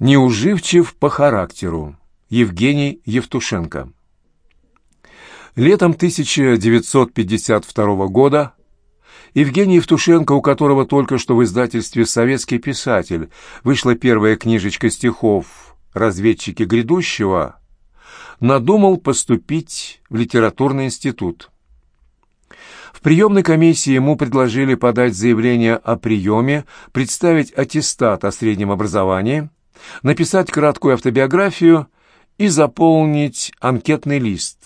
Неуживчив по характеру. Евгений Евтушенко. Летом 1952 года Евгений Евтушенко, у которого только что в издательстве «Советский писатель» вышла первая книжечка стихов «Разведчики грядущего», надумал поступить в литературный институт. В приемной комиссии ему предложили подать заявление о приеме, представить аттестат о среднем образовании, написать краткую автобиографию и заполнить анкетный лист,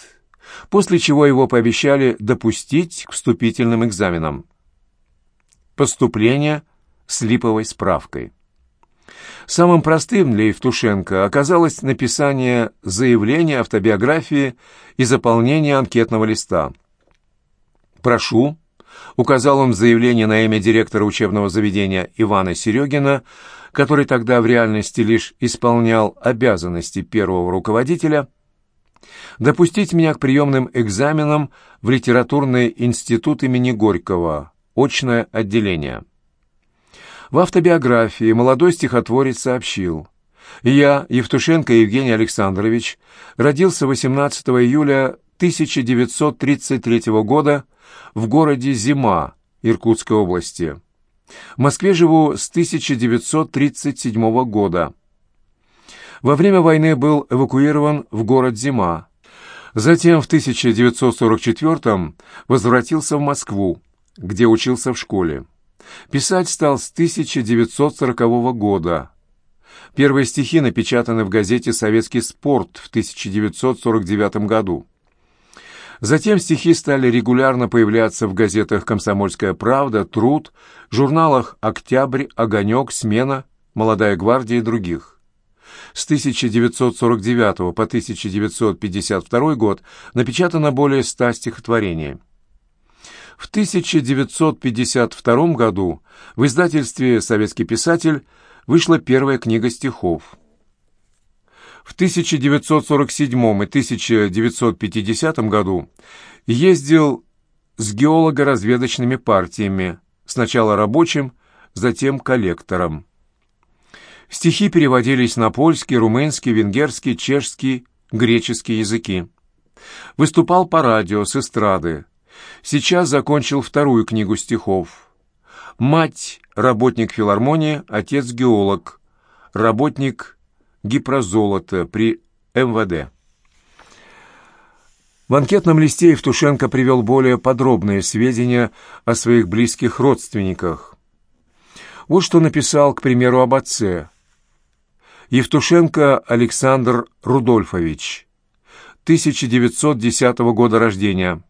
после чего его пообещали допустить к вступительным экзаменам. Поступление с липовой справкой. Самым простым для Евтушенко оказалось написание заявления, автобиографии и заполнение анкетного листа. «Прошу», — указал он в заявлении на имя директора учебного заведения Ивана Серегина, который тогда в реальности лишь исполнял обязанности первого руководителя, допустить меня к приемным экзаменам в литературный институт имени Горького, очное отделение. В автобиографии молодой стихотворец сообщил «Я, Евтушенко Евгений Александрович, родился 18 июля 1933 года в городе Зима Иркутской области. В Москве живу с 1937 года. Во время войны был эвакуирован в город Зима. Затем в 1944 возвратился в Москву, где учился в школе. Писать стал с 1940 года. Первые стихи напечатаны в газете «Советский спорт» в 1949 году. Затем стихи стали регулярно появляться в газетах «Комсомольская правда», «Труд», журналах «Октябрь», «Огонек», «Смена», «Молодая гвардия» и других. С 1949 по 1952 год напечатано более ста стихотворений. В 1952 году в издательстве «Советский писатель» вышла первая книга стихов. В 1947 и 1950 году ездил с геолого-разведочными партиями, сначала рабочим, затем коллектором. Стихи переводились на польский, румынский, венгерский, чешский, греческий языки. Выступал по радио, с эстрады. Сейчас закончил вторую книгу стихов. Мать – работник филармонии, отец – геолог, работник гипрозолота при МВД. В анкетном листе Евтушенко привел более подробные сведения о своих близких родственниках. Вот что написал, к примеру, об отце. Евтушенко Александр Рудольфович, 1910 года рождения.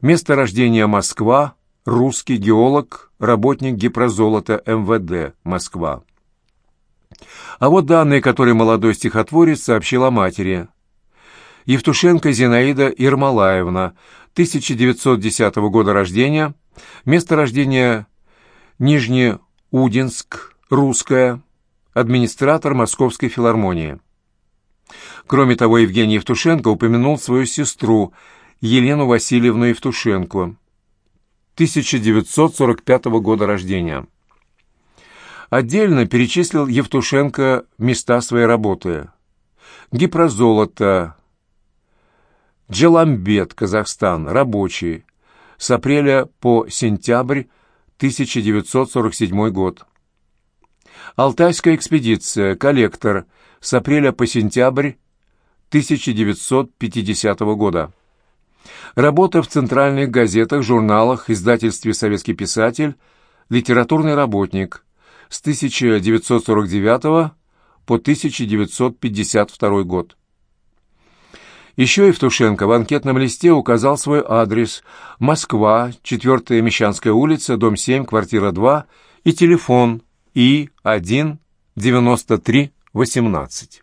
Место рождения Москва, русский геолог, работник гипрозолота МВД, Москва. А вот данные, которые молодой стихотворец сообщил о матери. Евтушенко Зинаида Ермолаевна, 1910 года рождения, место рождения Нижнеудинск, русская, администратор Московской филармонии. Кроме того, Евгений Евтушенко упомянул свою сестру Елену Васильевну Евтушенко, 1945 года рождения. Отдельно перечислил Евтушенко места своей работы. Гипрозолото, Джеламбет, Казахстан, рабочий, с апреля по сентябрь 1947 год. Алтайская экспедиция, коллектор, с апреля по сентябрь 1950 года. Работа в центральных газетах, журналах, издательстве «Советский писатель», литературный работник, с 1949 по 1952 год. Еще Евтушенко в анкетном листе указал свой адрес Москва, 4 Мещанская улица, дом 7, квартира 2 и телефон И1 93 18.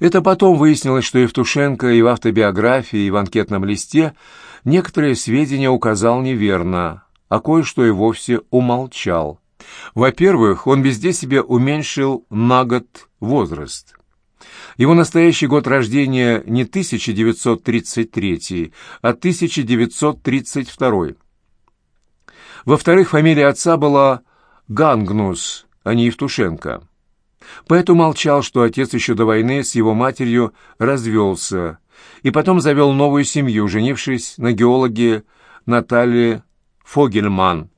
Это потом выяснилось, что Евтушенко и в автобиографии, и в анкетном листе некоторые сведения указал неверно, а кое-что и вовсе умолчал. Во-первых, он везде себе уменьшил на год возраст. Его настоящий год рождения не 1933, а 1932. Во-вторых, фамилия отца была Гангнус, а не Евтушенко. Поэт умолчал, что отец еще до войны с его матерью развелся и потом завел новую семью, женившись на геологе Наталье Фогельман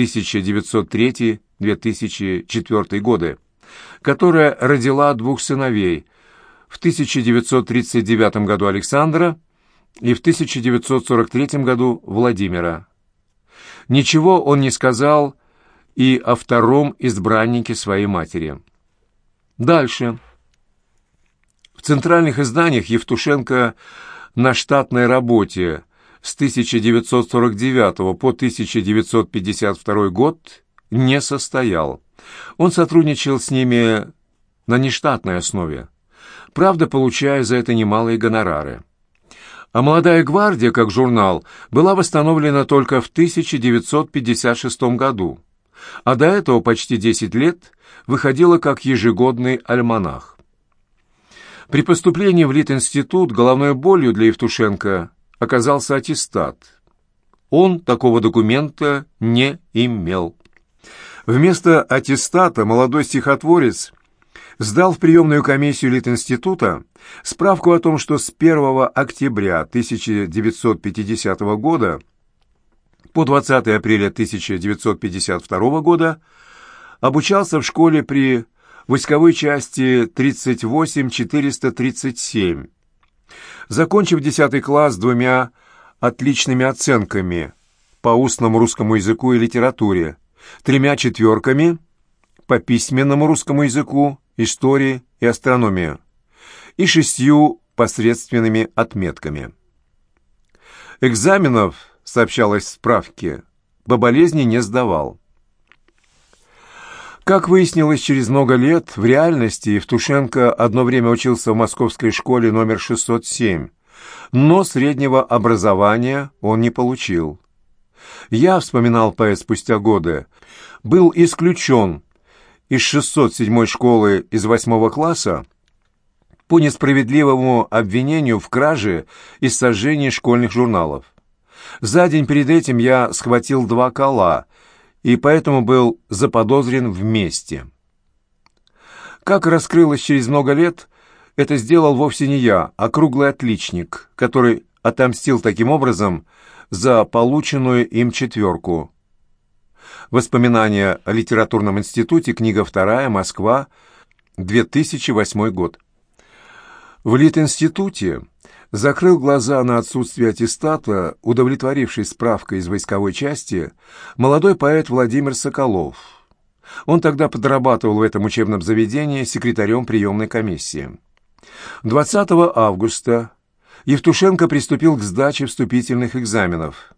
1903-2004 годы, которая родила двух сыновей в 1939 году Александра и в 1943 году Владимира. Ничего он не сказал и о втором избраннике своей матери. Дальше. В центральных изданиях Евтушенко на штатной работе с 1949 по 1952 год не состоял. Он сотрудничал с ними на нештатной основе, правда, получая за это немалые гонорары. А «Молодая гвардия», как журнал, была восстановлена только в 1956 году, а до этого почти 10 лет выходила как ежегодный альманах. При поступлении в Литинститут головной болью для Евтушенко оказался аттестат. Он такого документа не имел. Вместо аттестата молодой стихотворец сдал в приемную комиссию Литинститута справку о том, что с 1 октября 1950 года по 20 апреля 1952 года обучался в школе при войсковой части 38437, закончив 10 класс двумя отличными оценками по устному русскому языку и литературе, тремя четверками по письменному русскому языку истории и астрономии и шестью посредственными отметками. Экзаменов, сообщалось в справке, по болезни не сдавал. Как выяснилось через много лет, в реальности Евтушенко одно время учился в московской школе номер 607, но среднего образования он не получил. Я, вспоминал поэт спустя годы, был исключен из 607 школы из 8 класса по несправедливому обвинению в краже и сожжении школьных журналов. За день перед этим я схватил два кола и поэтому был заподозрен вместе. Как раскрылось через много лет, это сделал вовсе не я, а круглый отличник, который отомстил таким образом за полученную им четверку – Воспоминания о литературном институте, книга вторая, Москва, 2008 год. В Литинституте закрыл глаза на отсутствие аттестата, удовлетворившись справкой из войсковой части, молодой поэт Владимир Соколов. Он тогда подрабатывал в этом учебном заведении секретарем приемной комиссии. 20 августа Евтушенко приступил к сдаче вступительных экзаменов.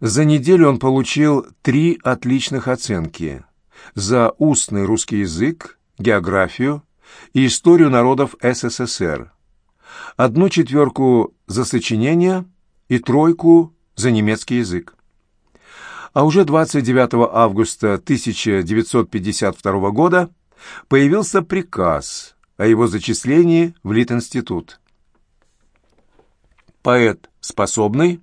За неделю он получил три отличных оценки за устный русский язык, географию и историю народов СССР, одну четверку за сочинение и тройку за немецкий язык. А уже 29 августа 1952 года появился приказ о его зачислении в Литинститут. Поэт способный,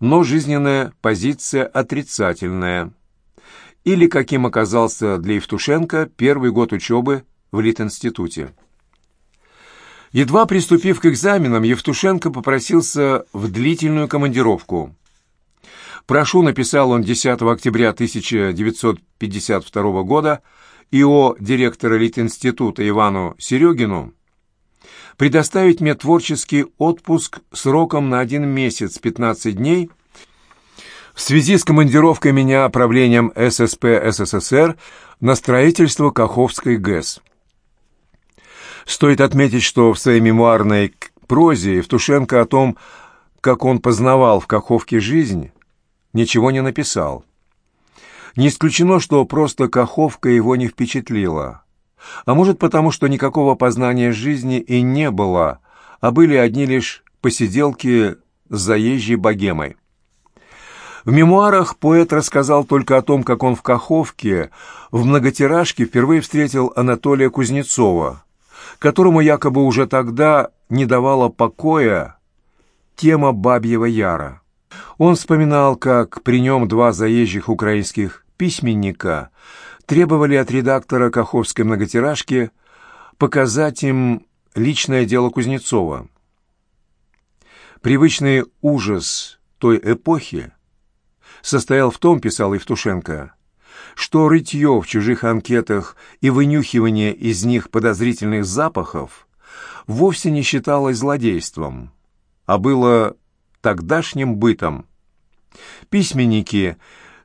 но жизненная позиция отрицательная. Или каким оказался для Евтушенко первый год учебы в Литинституте. Едва приступив к экзаменам, Евтушенко попросился в длительную командировку. «Прошу», — написал он 10 октября 1952 года ИО директора Литинститута Ивану Серегину, предоставить мне творческий отпуск сроком на один месяц, 15 дней, в связи с командировкой меня правлением ССП СССР на строительство Каховской ГЭС. Стоит отметить, что в своей мемуарной прозе Евтушенко о том, как он познавал в Каховке жизнь, ничего не написал. Не исключено, что просто Каховка его не впечатлила. А может потому, что никакого познания жизни и не было, а были одни лишь посиделки с заезжей богемой. В мемуарах поэт рассказал только о том, как он в Каховке в многотиражке впервые встретил Анатолия Кузнецова, которому якобы уже тогда не давала покоя тема Бабьего Яра. Он вспоминал, как при нем два заезжих украинских письменника – требовали от редактора Каховской многотиражки показать им личное дело Кузнецова. Привычный ужас той эпохи состоял в том, писал Евтушенко, что рытье в чужих анкетах и вынюхивание из них подозрительных запахов вовсе не считалось злодейством, а было тогдашним бытом. Письменники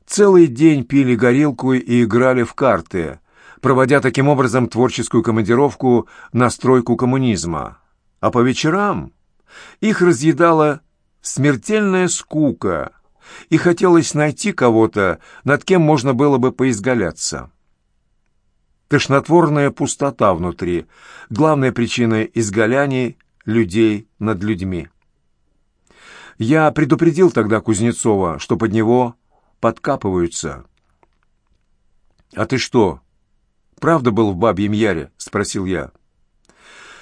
целый день пили горилку и играли в карты, проводя таким образом творческую командировку на стройку коммунизма. А по вечерам их разъедала смертельная скука, и хотелось найти кого-то, над кем можно было бы поизгаляться. Тошнотворная пустота внутри — главная причина изгаляний людей над людьми. Я предупредил тогда Кузнецова, что под него подкапываются. «А ты что, правда был в Бабьем Яре?» — спросил я.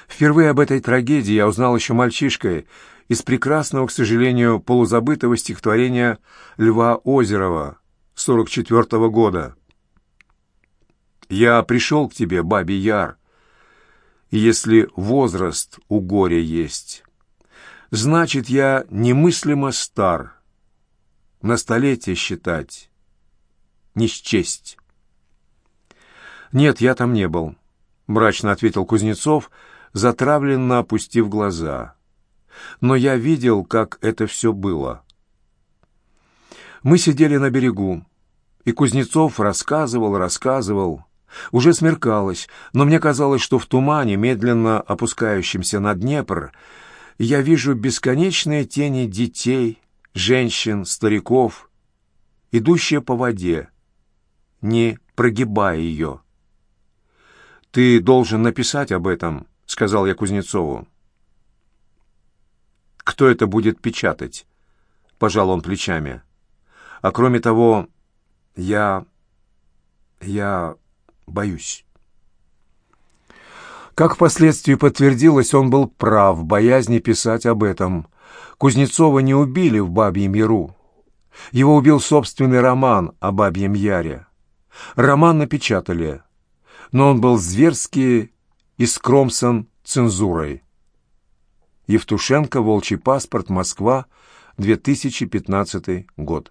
Впервые об этой трагедии я узнал еще мальчишкой из прекрасного, к сожалению, полузабытого стихотворения Льва Озерова 44 -го года. «Я пришел к тебе, Бабий Яр, если возраст у горя есть, значит, я немыслимо стар, на столетие считать, не счесть». «Нет, я там не был», — мрачно ответил Кузнецов, затравленно опустив глаза. «Но я видел, как это все было». Мы сидели на берегу, и Кузнецов рассказывал, рассказывал. Уже смеркалось, но мне казалось, что в тумане, медленно опускающемся на Днепр, я вижу бесконечные тени детей, женщин, стариков, идущие по воде, не прогибая ее. «Ты должен написать об этом», — сказал я Кузнецову. «Кто это будет печатать?» — пожал он плечами. «А кроме того, я... я боюсь». Как впоследствии подтвердилось, он был прав боязни писать об этом. Кузнецова не убили в Бабьем Яру. Его убил собственный роман о Бабьем Яре. Роман напечатали, но он был зверски искромсан цензурой. Евтушенко, «Волчий паспорт», Москва, 2015 год.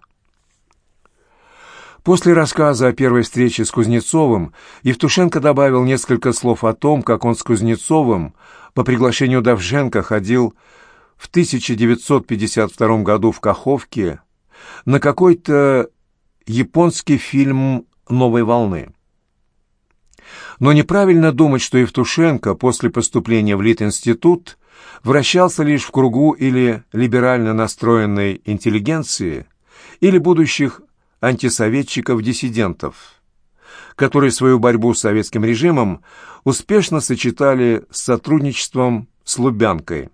После рассказа о первой встрече с Кузнецовым Евтушенко добавил несколько слов о том, как он с Кузнецовым по приглашению Давженко ходил в 1952 году в Каховке на какой-то японский фильм «Новой волны». Но неправильно думать, что Евтушенко после поступления в Литинститут вращался лишь в кругу или либерально настроенной интеллигенции, или будущих антисоветчиков-диссидентов, которые свою борьбу с советским режимом успешно сочетали с сотрудничеством с Лубянкой.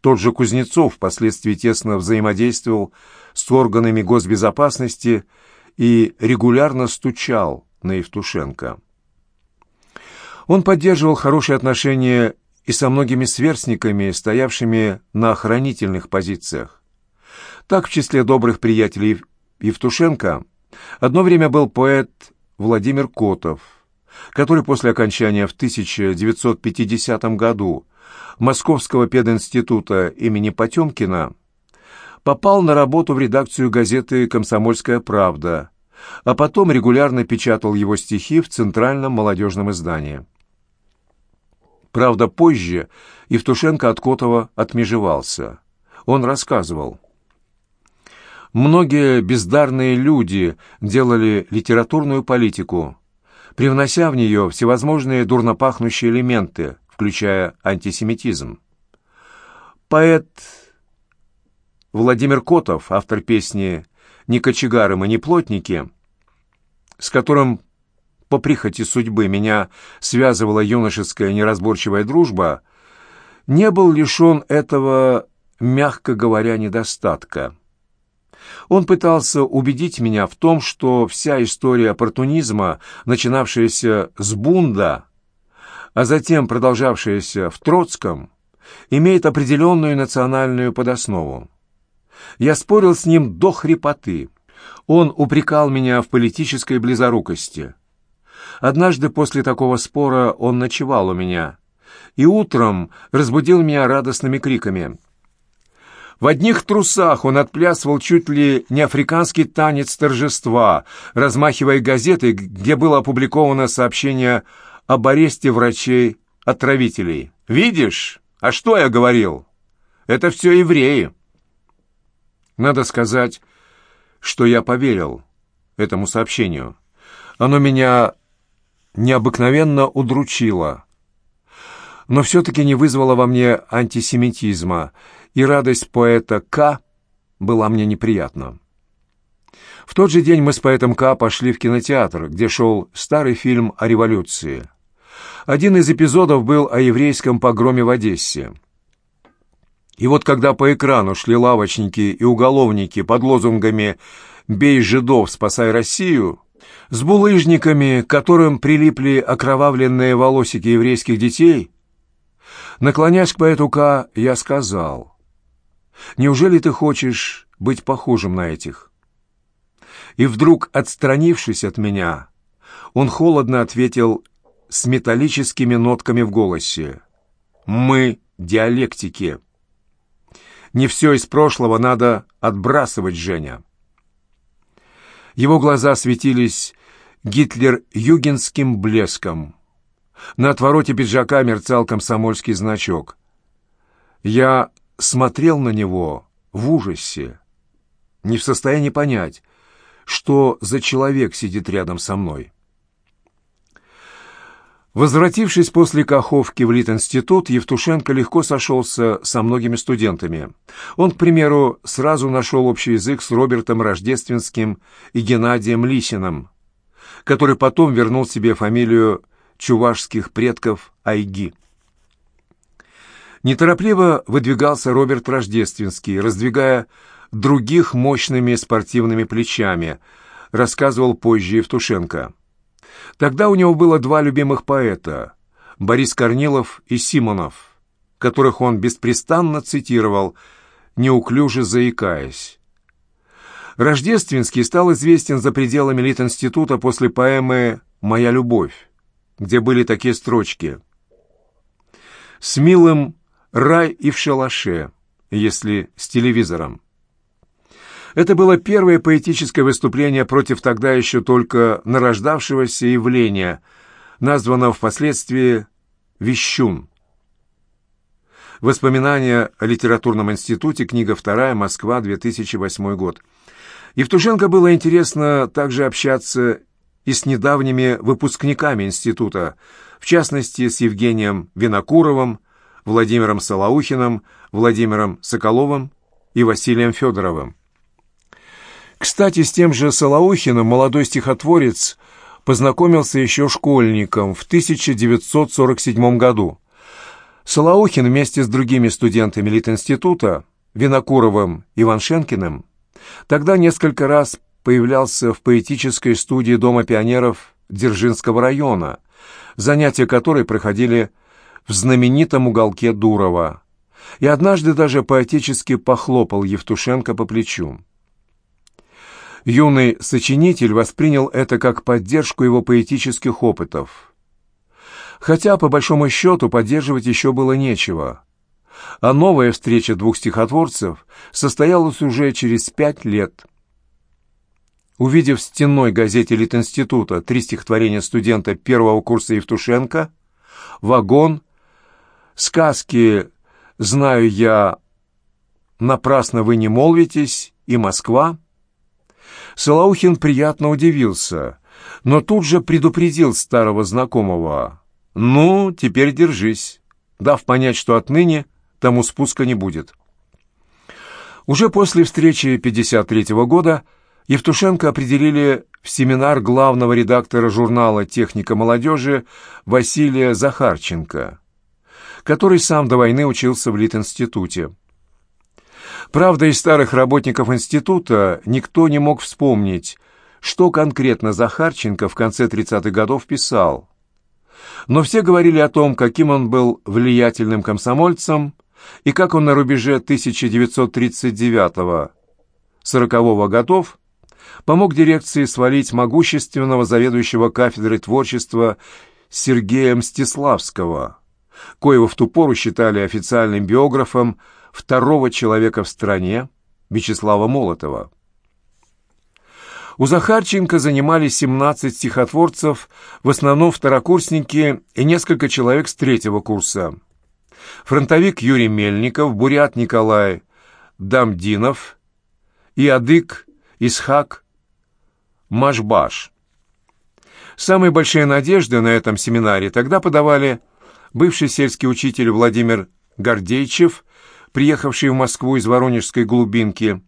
Тот же Кузнецов впоследствии тесно взаимодействовал с органами госбезопасности и регулярно стучал на Евтушенко. Он поддерживал хорошие отношения и со многими сверстниками, стоявшими на охранительных позициях. Так, в числе добрых приятелей Евтушенко одно время был поэт Владимир Котов, который после окончания в 1950 году Московского пединститута имени Потемкина попал на работу в редакцию газеты «Комсомольская правда», а потом регулярно печатал его стихи в Центральном молодежном издании. Правда, позже Евтушенко от Котова отмежевался. Он рассказывал. Многие бездарные люди делали литературную политику, привнося в нее всевозможные дурнопахнущие элементы, включая антисемитизм. Поэт Владимир Котов, автор песни «Ни кочегары мы, ни плотники», с которым по прихоти судьбы меня связывала юношеская неразборчивая дружба, не был лишен этого, мягко говоря, недостатка. Он пытался убедить меня в том, что вся история оппортунизма, начинавшаяся с Бунда, а затем продолжавшаяся в Троцком, имеет определенную национальную подоснову. Я спорил с ним до хрипоты. Он упрекал меня в политической близорукости. Однажды после такого спора он ночевал у меня и утром разбудил меня радостными криками. В одних трусах он отплясывал чуть ли не африканский танец торжества, размахивая газетой, где было опубликовано сообщение об аресте врачей-отравителей. «Видишь? А что я говорил? Это все евреи». Надо сказать, что я поверил этому сообщению. Оно меня необыкновенно удручило, но все-таки не вызвало во мне антисемитизма, и радость поэта К. была мне неприятна. В тот же день мы с поэтом К. пошли в кинотеатр, где шел старый фильм о революции. Один из эпизодов был о еврейском погроме в Одессе. И вот когда по экрану шли лавочники и уголовники под лозунгами «Бей жидов, спасай Россию», с булыжниками, которым прилипли окровавленные волосики еврейских детей, наклонясь к поэту К, я сказал, «Неужели ты хочешь быть похожим на этих?» И вдруг, отстранившись от меня, он холодно ответил с металлическими нотками в голосе, «Мы диалектики». Не все из прошлого надо отбрасывать, Женя. Его глаза светились гитлер-югенским блеском. На отвороте пиджака мерцал комсомольский значок. Я смотрел на него в ужасе, не в состоянии понять, что за человек сидит рядом со мной. Возвратившись после Каховки в Литинститут, Евтушенко легко сошелся со многими студентами. Он, к примеру, сразу нашел общий язык с Робертом Рождественским и Геннадием Лисиным, который потом вернул себе фамилию чувашских предков Айги. Неторопливо выдвигался Роберт Рождественский, раздвигая других мощными спортивными плечами, рассказывал позже Евтушенко. Тогда у него было два любимых поэта — Борис Корнилов и Симонов, которых он беспрестанно цитировал, неуклюже заикаясь. Рождественский стал известен за пределами Литинститута после поэмы «Моя любовь», где были такие строчки «С милым рай и в шалаше, если с телевизором». Это было первое поэтическое выступление против тогда еще только нарождавшегося явления, названного впоследствии «Вещун». Воспоминания о литературном институте, книга вторая, Москва, 2008 год. Евтушенко было интересно также общаться и с недавними выпускниками института, в частности, с Евгением Винокуровым, Владимиром Солоухиным, Владимиром Соколовым и Василием Федоровым. Кстати, с тем же Солоухиным молодой стихотворец познакомился еще школьником в 1947 году. Солоухин вместе с другими студентами Литинститута, Винокуровым и Иваншенкиным, тогда несколько раз появлялся в поэтической студии Дома пионеров Дзержинского района, занятия которой проходили в знаменитом уголке Дурова, и однажды даже поэтически похлопал Евтушенко по плечу. Юный сочинитель воспринял это как поддержку его поэтических опытов. Хотя, по большому счету, поддерживать еще было нечего. А новая встреча двух стихотворцев состоялась уже через пять лет. Увидев в стенной газете Литинститута три стихотворения студента первого курса Евтушенко, «Вагон», «Сказки знаю я, напрасно вы не молвитесь» и «Москва», Солоухин приятно удивился, но тут же предупредил старого знакомого. «Ну, теперь держись», дав понять, что отныне тому спуска не будет. Уже после встречи 53-го года Евтушенко определили в семинар главного редактора журнала «Техника молодежи» Василия Захарченко, который сам до войны учился в Литинституте. Правда, из старых работников института никто не мог вспомнить, что конкретно Захарченко в конце 30-х годов писал. Но все говорили о том, каким он был влиятельным комсомольцем и как он на рубеже 1939-40 годов помог дирекции свалить могущественного заведующего кафедрой творчества Сергея Мстиславского, коего в ту пору считали официальным биографом второго человека в стране, Вячеслава Молотова. У Захарченко занимались 17 стихотворцев, в основном второкурсники и несколько человек с третьего курса. Фронтовик Юрий Мельников, бурят Николай Дамдинов и адык Исхак Машбаш. Самые большие надежды на этом семинаре тогда подавали бывший сельский учитель Владимир Гордейчев, приехавший в Москву из Воронежской глубинки,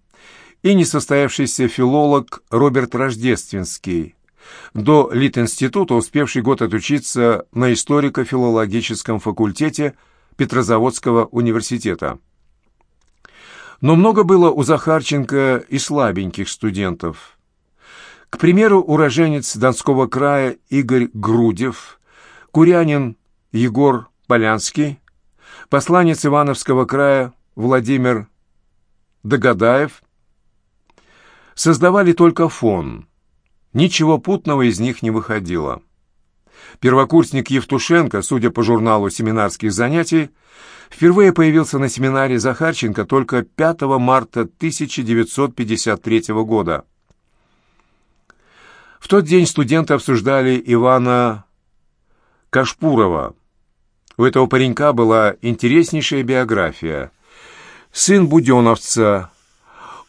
и несостоявшийся филолог Роберт Рождественский, до Литинститута успевший год отучиться на историко-филологическом факультете Петрозаводского университета. Но много было у Захарченко и слабеньких студентов. К примеру, уроженец Донского края Игорь Грудев, курянин Егор Полянский, посланец Ивановского края Владимир Догадаев – создавали только фон. Ничего путного из них не выходило. Первокурсник Евтушенко, судя по журналу семинарских занятий, впервые появился на семинаре Захарченко только 5 марта 1953 года. В тот день студенты обсуждали Ивана Кашпурова. У этого паренька была интереснейшая биография. Сын буденовца,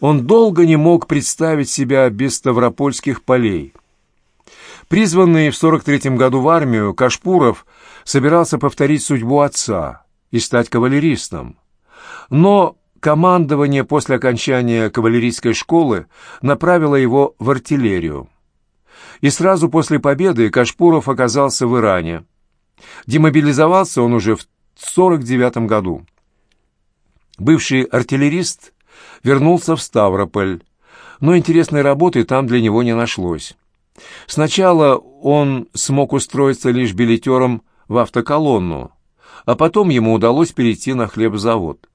он долго не мог представить себя без Ставропольских полей. Призванный в 43 году в армию, Кашпуров собирался повторить судьбу отца и стать кавалеристом. Но командование после окончания кавалерийской школы направило его в артиллерию. И сразу после победы Кашпуров оказался в Иране. Демобилизовался он уже в 49 году. Бывший артиллерист вернулся в Ставрополь, но интересной работы там для него не нашлось. Сначала он смог устроиться лишь билетером в автоколонну, а потом ему удалось перейти на хлебзавод.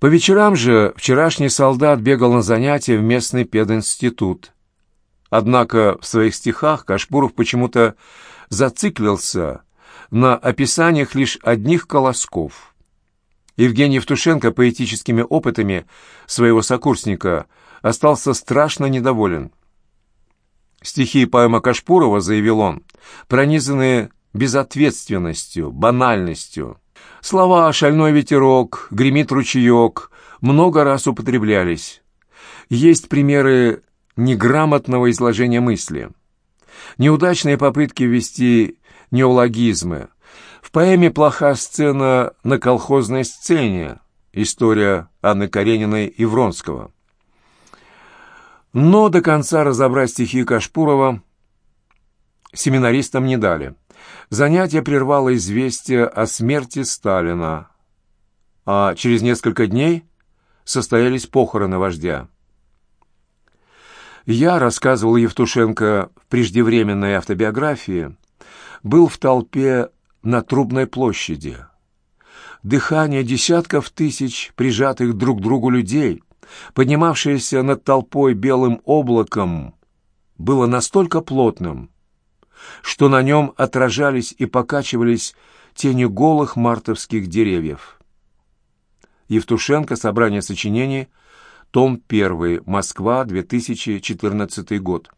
По вечерам же вчерашний солдат бегал на занятия в местный пединститут. Однако в своих стихах Кашпуров почему-то зациклился на описаниях лишь одних колосков – Евгений Евтушенко поэтическими опытами своего сокурсника остался страшно недоволен. Стихи и поэма Кашпурова, заявил он, пронизаны безответственностью, банальностью. Слова «шальной ветерок», «гремит ручеек» много раз употреблялись. Есть примеры неграмотного изложения мысли. Неудачные попытки ввести неологизмы, в поэме плоха сцена на колхозной сцене, история Анны Карениной и Вронского. Но до конца разобрать стихи Кашпурова семинаристам не дали. Занятие прервало известие о смерти Сталина, а через несколько дней состоялись похороны вождя. Я, рассказывал Евтушенко в преждевременной автобиографии, был в толпе на Трубной площади. Дыхание десятков тысяч прижатых друг к другу людей, поднимавшееся над толпой белым облаком, было настолько плотным, что на нем отражались и покачивались тени голых мартовских деревьев. Евтушенко. Собрание сочинений. Том 1. Москва. 2014 год.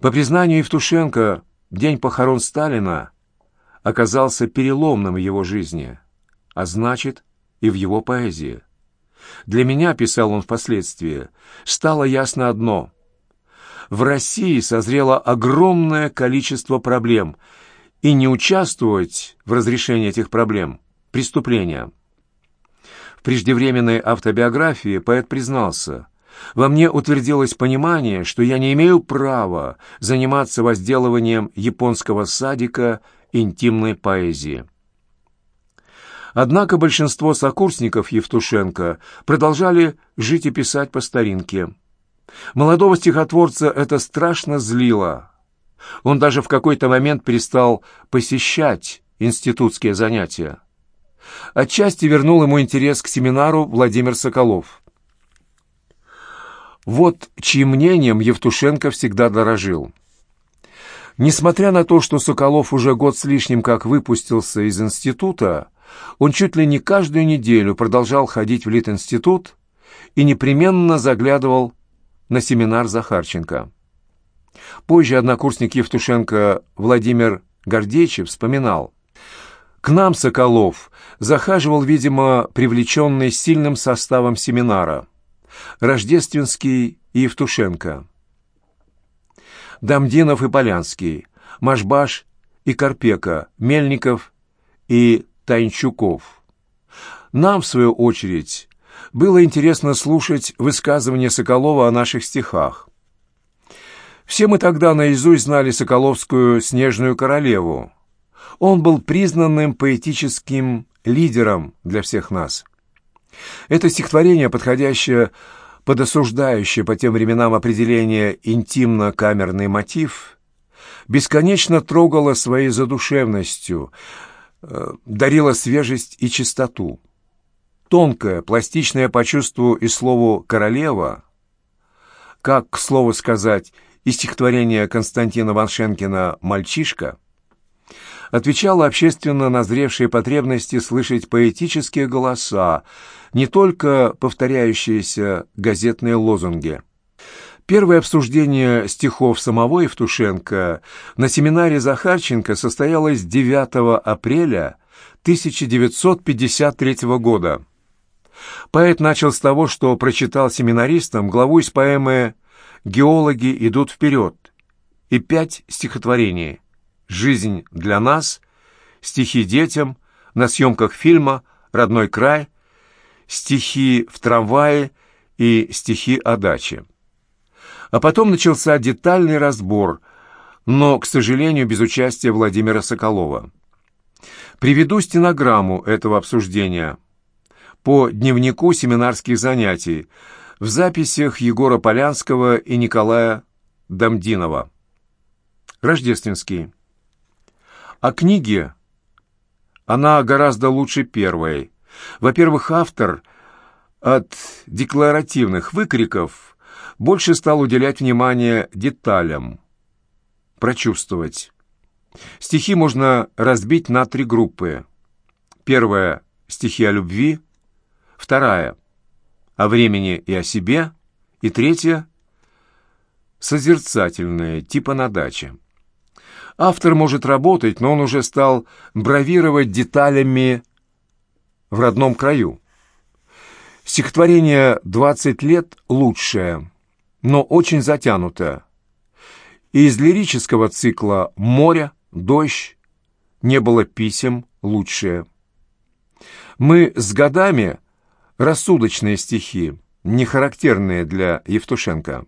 По признанию Евтушенко, день похорон Сталина оказался переломным в его жизни, а значит, и в его поэзии. Для меня, писал он впоследствии, стало ясно одно. В России созрело огромное количество проблем, и не участвовать в разрешении этих проблем – преступление. Преждевременной автобиографии поэт признался – во мне утвердилось понимание, что я не имею права заниматься возделыванием японского садика интимной поэзии. Однако большинство сокурсников Евтушенко продолжали жить и писать по старинке. Молодого стихотворца это страшно злило. Он даже в какой-то момент перестал посещать институтские занятия. Отчасти вернул ему интерес к семинару Владимир Соколов. Вот чьим мнением Евтушенко всегда дорожил. Несмотря на то, что Соколов уже год с лишним как выпустился из института, он чуть ли не каждую неделю продолжал ходить в Литинститут и непременно заглядывал на семинар Захарченко. Позже однокурсник Евтушенко Владимир Гордеичев вспоминал. К нам Соколов захаживал, видимо, привлеченный сильным составом семинара. Рождественский и Евтушенко. Дамдинов и Полянский, Машбаш и Карпека, Мельников и Тайнчуков. Нам, в свою очередь, было интересно слушать высказывания Соколова о наших стихах. Все мы тогда наизусть знали Соколовскую «Снежную королеву». Он был признанным поэтическим лидером для всех нас. Это стихотворение, подходящее под осуждающее по тем временам определение «интимно-камерный мотив», бесконечно трогало своей задушевностью, э, дарило свежесть и чистоту. Тонкое, пластичное по чувству и слову «королева», как, к слову сказать, из стихотворения Константина Ваншенкина «Мальчишка», отвечала общественно назревшей потребности слышать поэтические голоса, не только повторяющиеся газетные лозунги. Первое обсуждение стихов самого Евтушенко на семинаре Захарченко состоялось 9 апреля 1953 года. Поэт начал с того, что прочитал семинаристам главу из поэмы «Геологи идут вперед» и пять стихотворений «Жизнь для нас», «Стихи детям», «На съемках фильма», «Родной край», «Стихи в трамвае» и «Стихи о даче». А потом начался детальный разбор, но, к сожалению, без участия Владимира Соколова. Приведу стенограмму этого обсуждения по дневнику семинарских занятий в записях Егора Полянского и Николая Дамдинова. Рождественский. О книге она гораздо лучше первой. Во-первых, автор от декларативных выкриков больше стал уделять внимание деталям, прочувствовать. Стихи можно разбить на три группы. Первая – стихи о любви, вторая – о времени и о себе, и третья – созерцательные, типа на даче. Автор может работать, но он уже стал бравировать деталями в родном краю. Стихотворение «Двадцать лет» лучшее, но очень затянутое. Из лирического цикла «Море», «Дождь» не было писем лучшее. Мы с годами рассудочные стихи, не характерные для Евтушенко.